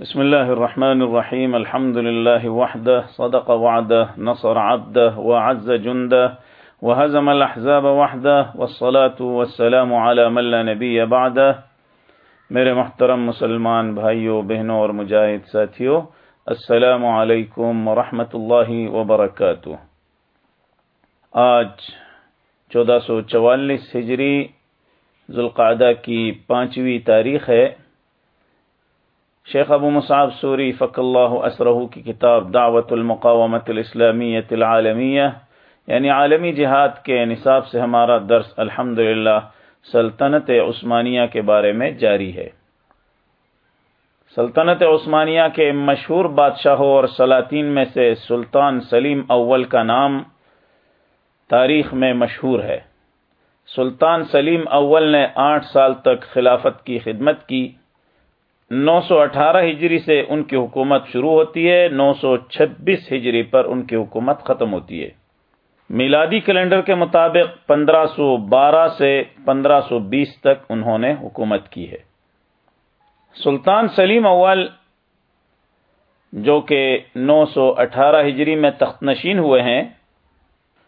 بسم الله الرحمن الرحيم. الحمد لله وحده. صدق وعده. نصر عبده. وعز جنده. وهزم الأحزاب وحده. والصلاة والسلام على من لا نبي بعده. میرے محترم مسلمان بھائیوں بہنوں اور مجاہد ساتھیوں السلام علیکم ورحمۃ اللہ وبرکاتہ. آج چودہ سو چوالیس ہجری ذوالقعدہ کی پانچویں تاریخ ہے۔ شیخ ابو مصعب سوری فق اللہ اسرہ کی کتاب دعوت المقامت الاسلامیت العالمیہ یعنی عالمی جہاد کے نصاب سے ہمارا درس الحمد سلطنت عثمانیہ کے بارے میں جاری ہے۔ سلطنت عثمانیہ کے مشہور بادشاہوں اور سلاطین میں سے سلطان سلیم اول کا نام تاریخ میں مشہور ہے۔ سلطان سلیم اول نے آٹھ سال تک خلافت کی خدمت کی۔ نو سو اٹھارہ ہجری سے ان کی حکومت شروع ہوتی ہے، نو سو چھبیس ہجری پر ان کی حکومت ختم ہوتی ہے۔ میلادی کیلنڈر کے مطابق پندرہ سو بارہ سے پندرہ سو بیس تک انہوں نے حکومت کی ہے۔ سلطان سلیم اول، جو کہ نو سو اٹھارہ ہجری میں تخت نشین ہوئے ہیں،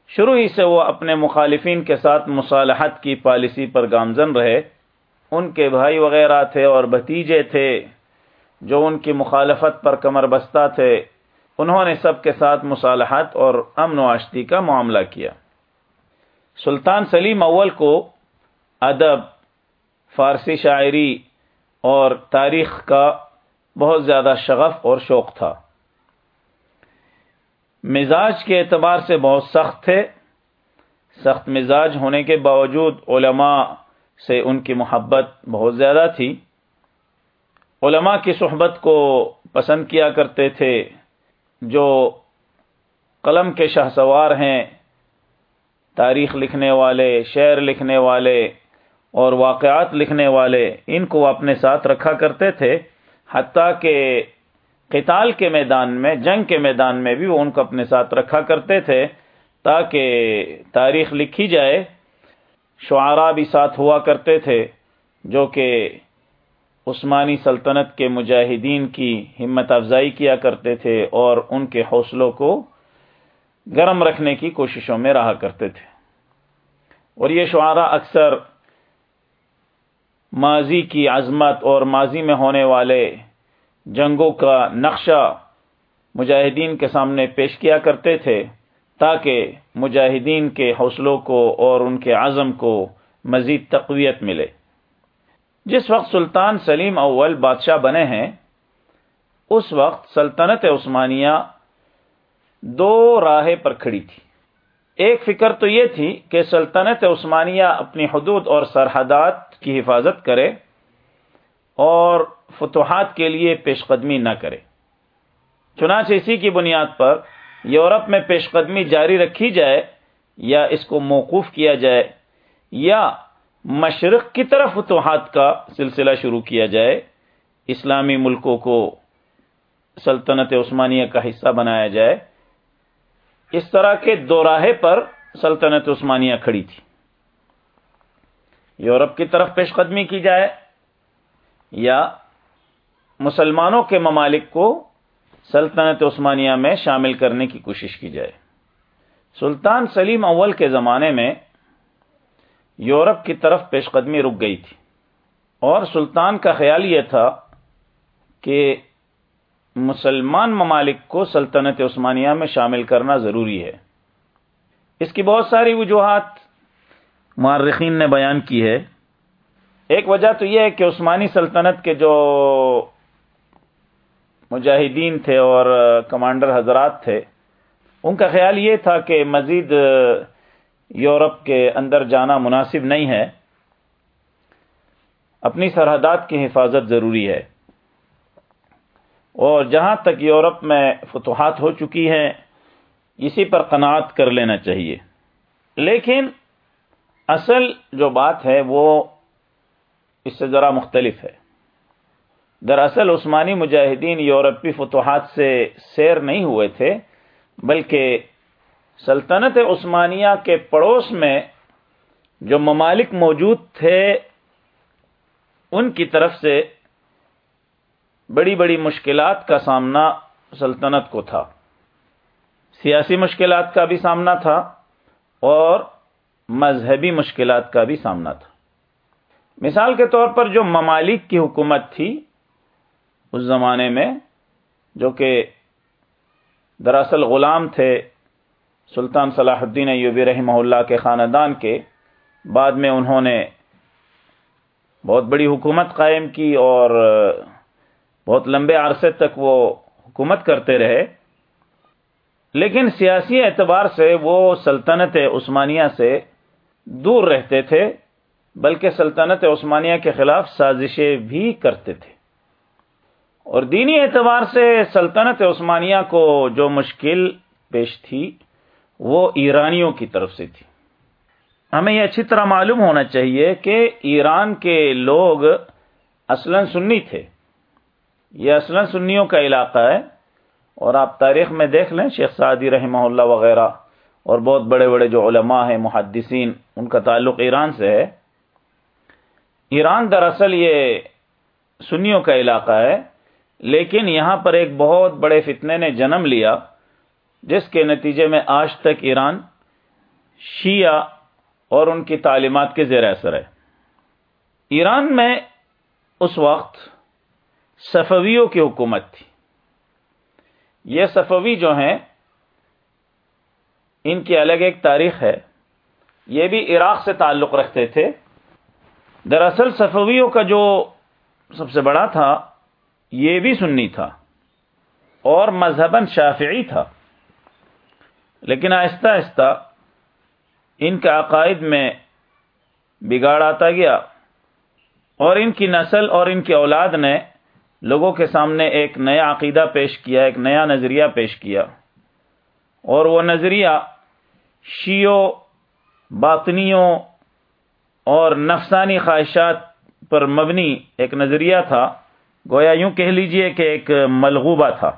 شروع ہی سے وہ اپنے مخالفین کے ساتھ مصالحت کی پالیسی پر گامزن رہے۔ ان کے بھائی وغیرہ تھے اور بھتیجے تھے جو ان کی مخالفت پر کمر بستہ تھے، انہوں نے سب کے ساتھ مصالحت اور امن و آشتی کا معاملہ کیا۔ سلطان سلیم اول کو ادب، فارسی شاعری اور تاریخ کا بہت زیادہ شغف اور شوق تھا۔ مزاج کے اعتبار سے بہت سخت تھے۔ سخت مزاج ہونے کے باوجود علماء سے ان کی محبت بہت زیادہ تھی۔ علماء کی صحبت کو پسند کیا کرتے تھے، جو قلم کے شاہ سوار ہیں، تاریخ لکھنے والے، شعر لکھنے والے اور واقعات لکھنے والے، ان کو اپنے ساتھ رکھا کرتے تھے۔ حتیٰ کہ قتال کے میدان میں، جنگ کے میدان میں بھی وہ ان کو اپنے ساتھ رکھا کرتے تھے، تاکہ تاریخ لکھی جائے۔ شعراء بھی ساتھ ہوا کرتے تھے، جو کہ عثمانی سلطنت کے مجاہدین کی ہمت افزائی کیا کرتے تھے اور ان کے حوصلوں کو گرم رکھنے کی کوششوں میں رہا کرتے تھے۔ اور یہ شعراء اکثر ماضی کی عظمت اور ماضی میں ہونے والے جنگوں کا نقشہ مجاہدین کے سامنے پیش کیا کرتے تھے۔ تاکہ مجاہدین کے حوصلوں کو اور ان کے عزم کو مزید تقویت ملے۔ جس وقت سلطان سلیم اول بادشاہ بنے ہیں، اس وقت سلطنت عثمانیہ دو راہیں پر کھڑی تھی۔ ایک فکر تو یہ تھی کہ سلطنت عثمانیہ اپنی حدود اور سرحدات کی حفاظت کرے اور فتوحات کے لیے پیش قدمی نہ کرے۔ چنانچہ اسی کی بنیاد پر یورپ میں پیش قدمی جاری رکھی جائے یا اس کو موقوف کیا جائے یا مشرق کی طرف فتوحات کا سلسلہ شروع کیا جائے، اسلامی ملکوں کو سلطنت عثمانیہ کا حصہ بنایا جائے۔ اس طرح کے دو راہے پر سلطنت عثمانیہ کھڑی تھی۔ یورپ کی طرف پیش قدمی کی جائے یا مسلمانوں کے ممالک کو سلطنت عثمانیہ میں شامل کرنے کی کوشش کی جائے۔ سلطان سلیم اول کے زمانے میں یورپ کی طرف پیش قدمی رک گئی تھی۔ اور سلطان کا خیال یہ تھا کہ مسلمان ممالک کو سلطنت عثمانیہ میں شامل کرنا ضروری ہے۔ اس کی بہت ساری وجوہات معرخین نے بیان کی ہے۔ ایک وجہ تو یہ ہے کہ عثمانی سلطنت کے جو مجاہدین تھے اور کمانڈر حضرات تھے۔ ان کا خیال یہ تھا کہ مزید یورپ کے اندر جانا مناسب نہیں ہے۔ اپنی سرحدات کی حفاظت ضروری ہے۔ اور جہاں تک یورپ میں فتوحات ہو چکی ہیں، اسی پر قناعت کر لینا چاہیے۔ لیکن اصل جو بات ہے، وہ اس سے ذرا مختلف ہے۔ دراصل عثمانی مجاہدین یورپی فتوحات سے سیر نہیں ہوئے تھے، بلکہ سلطنت عثمانیہ کے پڑوس میں جو ممالک موجود تھے، ان کی طرف سے بڑی بڑی مشکلات کا سامنا سلطنت کو تھا۔ سیاسی مشکلات کا بھی سامنا تھا اور مذہبی مشکلات کا بھی سامنا تھا۔ مثال کے طور پر جو ممالک کی حکومت تھی اس زمانے میں جو کہ دراصل غلام تھے سلطان صلاح الدین ایوبی رحمہ اللہ کے خاندان کے، بعد میں انہوں نے بہت بڑی حکومت قائم کی اور بہت لمبے عرصے تک وہ حکومت کرتے رہے۔ لیکن سیاسی اعتبار سے وہ سلطنت عثمانیہ سے دور رہتے تھے، بلکہ سلطنت عثمانیہ کے خلاف سازشیں بھی کرتے تھے۔ اور دینی اعتبار سے سلطنت عثمانیہ کو جو مشکل پیش تھی، وہ ایرانیوں کی طرف سے تھی۔ ہمیں یہ اچھی طرح معلوم ہونا چاہیے کہ ایران کے لوگ اصلا سنی تھے۔ یہ اصلا سنیوں کا علاقہ ہے۔ اور آپ تاریخ میں دیکھ لیں، شیخ سعدی رحمہ اللہ وغیرہ، اور بہت بڑے بڑے جو علماء ہیں، محدثین، ان کا تعلق ایران سے ہے۔ ایران دراصل یہ سنیوں کا علاقہ ہے۔ لیکن یہاں پر ایک بہت بڑے فتنے نے جنم لیا، جس کے نتیجے میں آج تک ایران شیعہ اور ان کی تعلیمات کے زیر اثر ہے۔ ایران میں اس وقت صفویوں کی حکومت تھی۔ یہ صفوی جو ہیں، ان کی الگ ایک تاریخ ہے۔ یہ بھی عراق سے تعلق رکھتے تھے۔ دراصل صفویوں کا جو سب سے بڑا تھا یہ بھی سنی تھا اور مذہباً شافعی تھا لیکن آہستہ آہستہ ان کے عقائد میں بگاڑ آتا گیا اور ان کی نسل اور ان کی اولاد نے لوگوں کے سامنے ایک نیا عقیدہ پیش کیا، ایک نیا نظریہ پیش کیا اور وہ نظریہ شیو باطنیوں اور نفسانی خواہشات پر مبنی ایک نظریہ تھا۔ گویا یوں کہہ لیجیے کہ ایک ملغوبہ تھا۔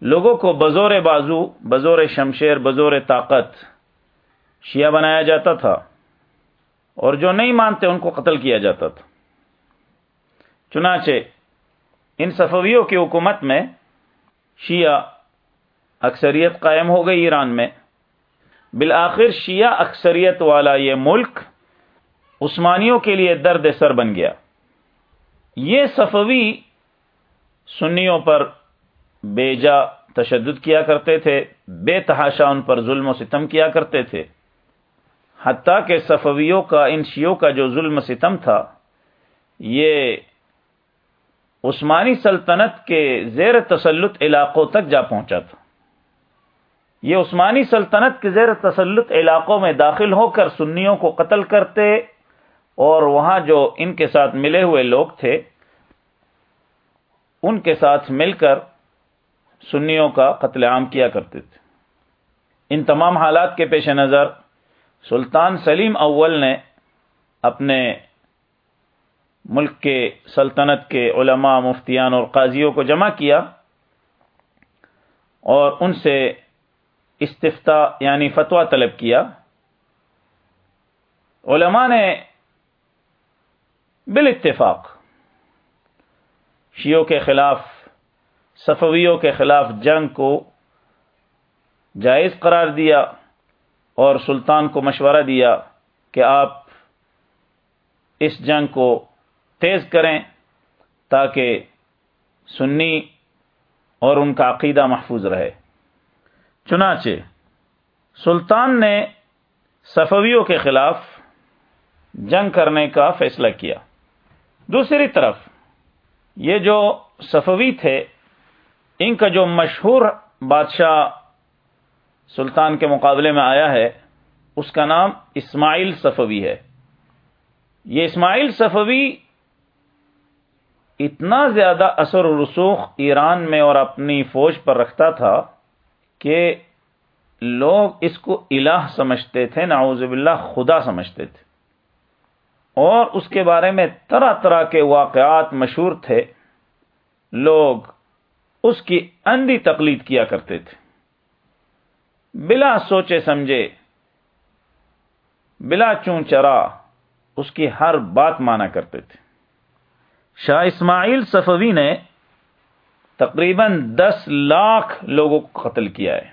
لوگوں کو بزور بازو، بزور شمشیر، بزور طاقت شیعہ بنایا جاتا تھا اور جو نہیں مانتے ان کو قتل کیا جاتا تھا۔ چنانچہ ان صفویوں کی حکومت میں شیعہ اکثریت قائم ہو گئی ایران میں۔ بالآخر شیعہ اکثریت والا یہ ملک عثمانیوں کے لیے درد سر بن گیا۔ یہ صفوی سنیوں پر بے جا تشدد کیا کرتے تھے، بے تحاشا ان پر ظلم و ستم کیا کرتے تھے۔ حتیٰ کہ صفویوں کا، ان شیوں کا جو ظلم ستم تھا، یہ عثمانی سلطنت کے زیر تسلط علاقوں تک جا پہنچا تھا۔ یہ عثمانی سلطنت کے زیر تسلط علاقوں میں داخل ہو کر سنیوں کو قتل کرتے اور وہاں جو ان کے ساتھ ملے ہوئے لوگ تھے، ان کے ساتھ مل کر سنیوں کا قتل عام کیا کرتے تھے۔ ان تمام حالات کے پیش نظر سلطان سلیم اول نے اپنے ملک کے سلطنت کے علماء، مفتیان اور قاضیوں کو جمع کیا اور ان سے استفتا یعنی فتویٰ طلب کیا۔ علماء نے بال اتفاق شیوں کے خلاف، صفویوں کے خلاف جنگ کو جائز قرار دیا اور سلطان کو مشورہ دیا کہ آپ اس جنگ کو تیز کریں تاکہ سنی اور ان کا عقیدہ محفوظ رہے۔ چنانچہ، سلطان نے صفویوں کے خلاف جنگ کرنے کا فیصلہ کیا۔ دوسری طرف یہ جو صفوی تھے، ان کا جو مشہور بادشاہ سلطان کے مقابلے میں آیا ہے، اس کا نام اسماعیل صفوی ہے۔ یہ اسماعیل صفوی اتنا زیادہ اثر و رسوخ ایران میں اور اپنی فوج پر رکھتا تھا کہ لوگ اس کو الہ سمجھتے تھے، نعوذ باللہ خدا سمجھتے تھے۔ اور اس کے بارے میں طرح طرح کے واقعات مشہور تھے۔ لوگ اس کی اندھی تقلید کیا کرتے تھے۔ بلا سوچے سمجھے، بلا چون چرا اس کی ہر بات مانا کرتے تھے۔ شاہ اسماعیل صفوی نے تقریباً دس لاکھ لوگوں کو قتل کیا ہے۔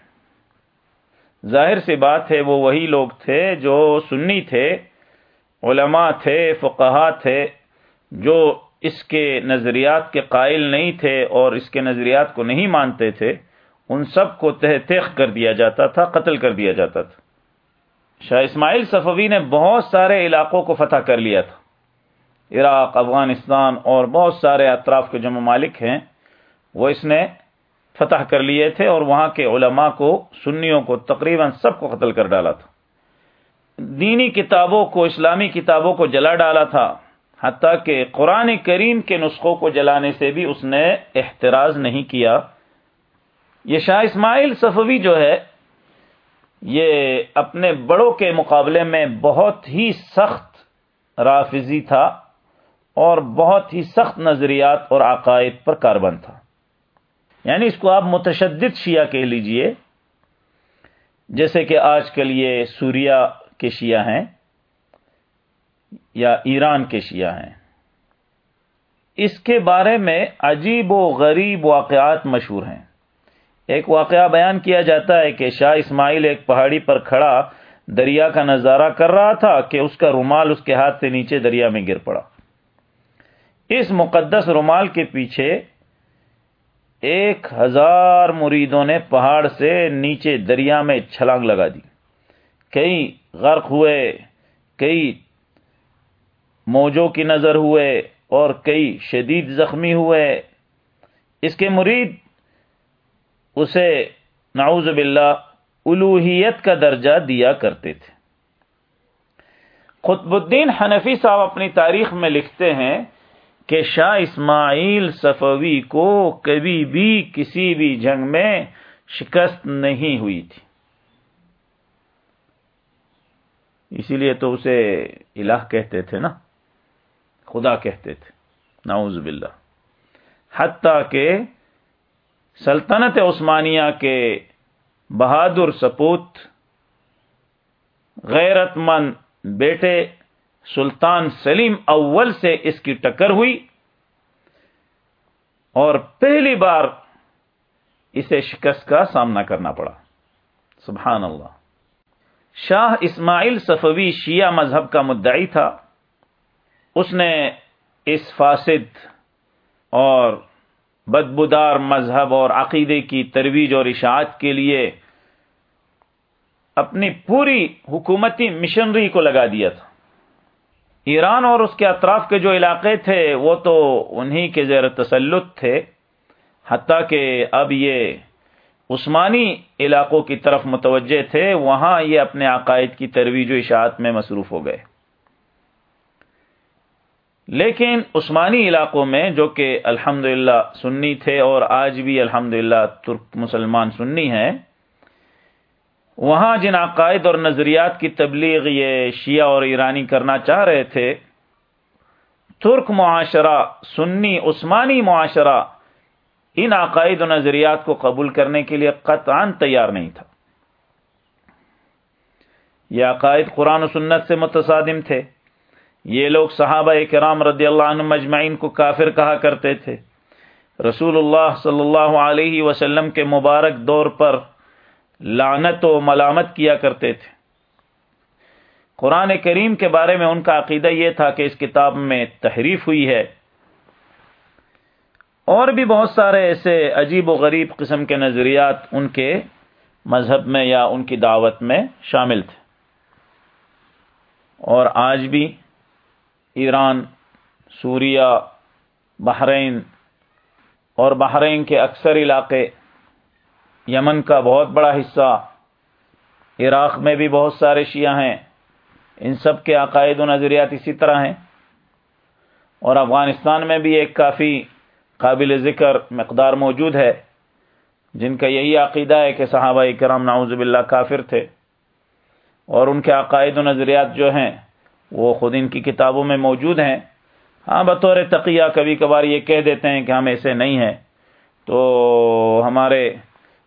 ظاہر سی بات ہے، وہ وہی لوگ تھے جو سنی تھے۔ علماء تھے، فقہا تھے، جو اس کے نظریات کے قائل نہیں تھے اور اس کے نظریات کو نہیں مانتے تھے، ان سب کو تہ تیخ کر دیا جاتا تھا، قتل کر دیا جاتا تھا۔ شاہ اسماعیل صفوی نے بہت سارے علاقوں کو فتح کر لیا تھا۔ عراق، افغانستان اور بہت سارے اطراف کے جو ممالک ہیں، وہ اس نے فتح کر لیے تھے اور وہاں کے علماء کو، سنیوں کو تقریباً سب کو قتل کر ڈالا تھا۔ دینی کتابوں کو، اسلامی کتابوں کو جلا ڈالا تھا، حتیٰ کہ قرآن کریم کے نسخوں کو جلانے سے بھی اس نے احتراز نہیں کیا۔ یہ شاہ اسماعیل صفوی جو ہے، یہ اپنے بڑوں کے مقابلے میں بہت ہی سخت رافضی تھا اور بہت ہی سخت نظریات اور عقائد پر کاربن تھا۔ یعنی اس کو آپ متشدد شیعہ کہہ لیجیے، جیسے کہ آج کل یہ سوریا کے شیعہ ہیں یا ایران کے شیعہ ہیں۔ اس کے بارے میں عجیب و غریب واقعات مشہور ہیں۔ ایک واقعہ بیان کیا جاتا ہے کہ شاہ اسماعیل ایک پہاڑی پر کھڑا دریا کا نظارہ کر رہا تھا کہ اس کا رومال اس کے ہاتھ سے نیچے دریا میں گر پڑا۔ اس مقدس رومال کے پیچھے ایک ہزار مریدوں نے پہاڑ سے نیچے دریا میں چھلانگ لگا دی۔ کئی غرق ہوئے، کئی موجوں کی نظر ہوئے اور کئی شدید زخمی ہوئے۔ اس کے مرید اسے نعوذ باللہ الوحیت کا درجہ دیا کرتے تھے۔ قطب الدین حنفی صاحب اپنی تاریخ میں لکھتے ہیں کہ شاہ اسماعیل صفوی کو کبھی بھی کسی بھی جنگ میں شکست نہیں ہوئی تھی۔ اسی لیے تو اسے الہ کہتے تھے نا۔ خدا کہتے تھے۔ نعوذ باللہ۔ حتیٰ کہ سلطنت عثمانیہ کے بہادر سپوت غیرت مند بیٹے سلطان سلیم اول سے اس کی ٹکر ہوئی۔ اور پہلی بار اسے شکست کا سامنا کرنا پڑا۔ سبحان اللہ۔ شاہ اسماعیل صفوی شیعہ مذہب کا مدعی تھا۔ اس نے اس فاسد اور بدبودار مذہب اور عقیدے کی ترویج اور اشاعت کے لیے اپنی پوری حکومتی مشنری کو لگا دیا تھا۔ ایران اور اس کے اطراف کے جو علاقے تھے، وہ تو انہی کے زیر تسلط تھے، حتیٰ کہ اب یہ عثمانی علاقوں کی طرف متوجہ تھے، وہاں یہ اپنے عقائد کی ترویج و اشاعت میں مصروف ہو گئے۔ لیکن عثمانی علاقوں میں جو کہ الحمد سنی تھے اور آج بھی الحمد ترک مسلمان سنی ہیں، وہاں جن عقائد اور نظریات کی تبلیغ یہ شیعہ اور ایرانی کرنا چاہ رہے تھے، ترک معاشرہ، سنی عثمانی معاشرہ ان عقائد و نظریات کو قبول کرنے کے لیے قطعا تیار نہیں تھا۔ یہ عقائد قرآن و سنت سے متصادم تھے۔ یہ لوگ صحابہ کرام رضی اللہ عنہ مجمعین کو کافر کہا کرتے تھے۔ رسول اللہ صلی اللہ علیہ وسلم کے مبارک دور پر لعنت و ملامت کیا کرتے تھے۔ قرآن کریم کے بارے میں ان کا عقیدہ یہ تھا کہ اس کتاب میں تحریف ہوئی ہے۔ اور بھی بہت سارے ایسے عجیب و غریب قسم کے نظریات ان کے مذہب میں یا ان کی دعوت میں شامل تھے۔ اور آج بھی ایران سوریا بحرین اور بحرین کے اکثر علاقے، یمن کا بہت بڑا حصہ، عراق میں بھی بہت سارے شیعہ ہیں، ان سب کے عقائد و نظریات اسی طرح ہیں۔ اور افغانستان میں بھی ایک کافی قابل ذکر مقدار موجود ہے، جن کا یہی عقیدہ ہے کہ صحابہ کرام نعوذ باللہ کافر تھے۔ اور ان کے عقائد و نظریات جو ہیں، وہ خود ان کی کتابوں میں موجود ہیں۔ ہاں بطور تقیہ کبھی کبھار یہ کہہ دیتے ہیں کہ ہم ایسے نہیں ہیں۔ تو ہمارے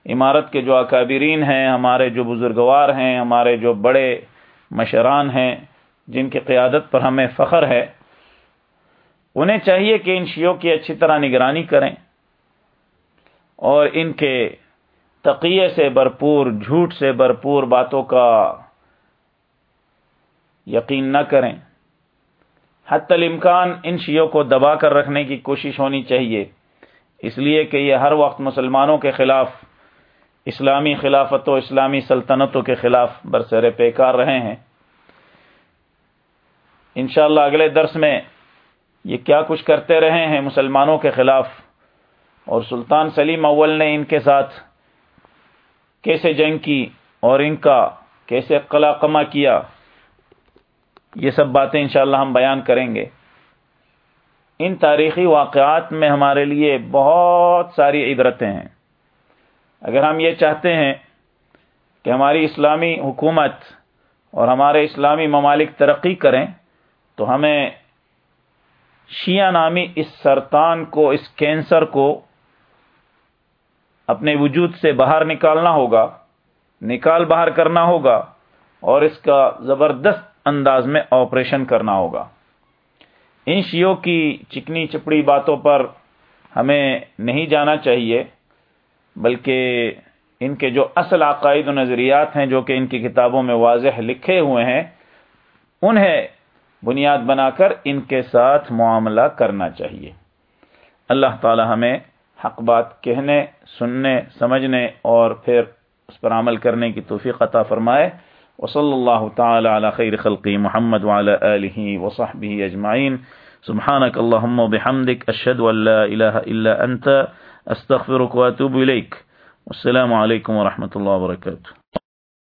عمارت کے جو اکابرین ہیں، ہمارے جو بزرگوار ہیں، ہمارے جو بڑے مشران ہیں، جن کی قیادت پر ہمیں فخر ہے انہیں چاہیے کہ ان شیوں کی اچھی طرح نگرانی کریں اور ان کے تقیے سے بھرپور، جھوٹ سے بھرپور باتوں کا یقین نہ کریں۔ حت الامکان ان شیوں کو دبا کر رکھنے کی کوشش ہونی چاہیے۔ اس لیے کہ یہ ہر وقت مسلمانوں کے خلاف، اسلامی خلافت و اسلامی سلطنتوں کے خلاف برسر پیکار رہے ہیں۔ انشاءاللہ اگلے درس میں یہ کیا کچھ کرتے رہے ہیں مسلمانوں کے خلاف؟ اور سلطان سلیم اول نے ان کے ساتھ کیسے جنگ کی اور ان کا کیسے قلع کما کیا؟ یہ سب باتیں انشاءاللہ ہم بیان کریں گے۔ ان تاریخی واقعات میں ہمارے لیے بہت ساری عبرتیں ہیں۔ اگر ہم یہ چاہتے ہیں کہ ہماری اسلامی حکومت اور ہمارے اسلامی ممالک ترقی کریں، تو ہمیں شیعہ نامی اس سرطان کو، اس کینسر کو اپنے وجود سے باہر نکالنا ہوگا، نکال باہر کرنا ہوگا اور اس کا زبردست انداز میں آپریشن کرنا ہوگا۔ ان شیوں کی چکنی چپڑی باتوں پر ہمیں نہیں جانا چاہیے، بلکہ ان کے جو اصل عقائد و نظریات ہیں جو کہ ان کی کتابوں میں واضح لکھے ہوئے ہیں، انہیں بنیاد بنا کر ان کے ساتھ معاملہ کرنا چاہیے۔ اللہ تعالی ہمیں حق بات کہنے، سننے، سمجھنے اور پھر اس پر عمل کرنے کی توفیق عطا فرمائے۔ وصلی اللہ تعالی علی خیر خلقی محمد وعلی آلہ وصحبہ اجمعین۔ سبحانک اللہم و بحمدک، اشہد ان لا الہ الا انت، استغفرک و الیک۔ والسلام علیکم ورحمۃ اللہ وبرکاتہ۔